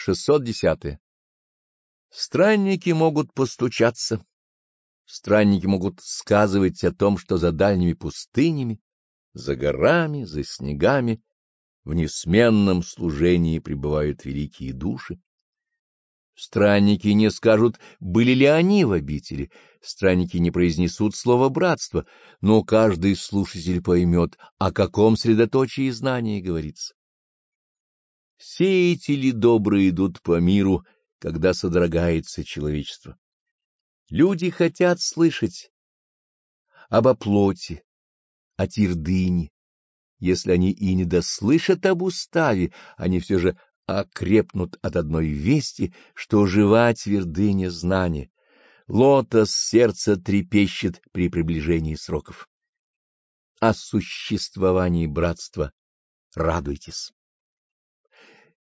610. Странники могут постучаться. Странники могут сказывать о том, что за дальними пустынями, за горами, за снегами в несменном служении пребывают великие души. Странники не скажут, были ли они в обители, странники не произнесут слово «братство», но каждый слушатель поймет, о каком средоточии знания говорится. Сеятели добрые идут по миру, когда содрогается человечество. Люди хотят слышать об оплоте, о твердыне. Если они и не дослышат об уставе, они все же окрепнут от одной вести, что жива твердыня знания. Лотос сердца трепещет при приближении сроков. О существовании братства радуйтесь.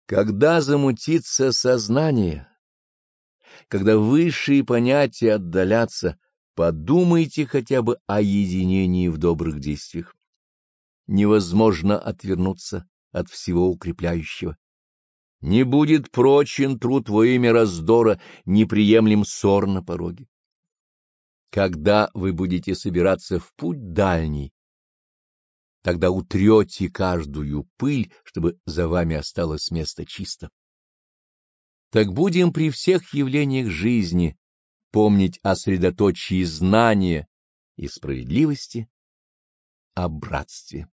Когда замутится сознание, когда высшие понятия отдалятся, подумайте хотя бы о единении в добрых действиях. Невозможно отвернуться от всего укрепляющего. Не будет прочен труд во имя раздора, неприемлем ссор на пороге. Когда вы будете собираться в путь дальний, тогда утрете каждую пыль, чтобы за вами осталось место чисто. Так будем при всех явлениях жизни помнить о средоточии знания и справедливости, о братстве.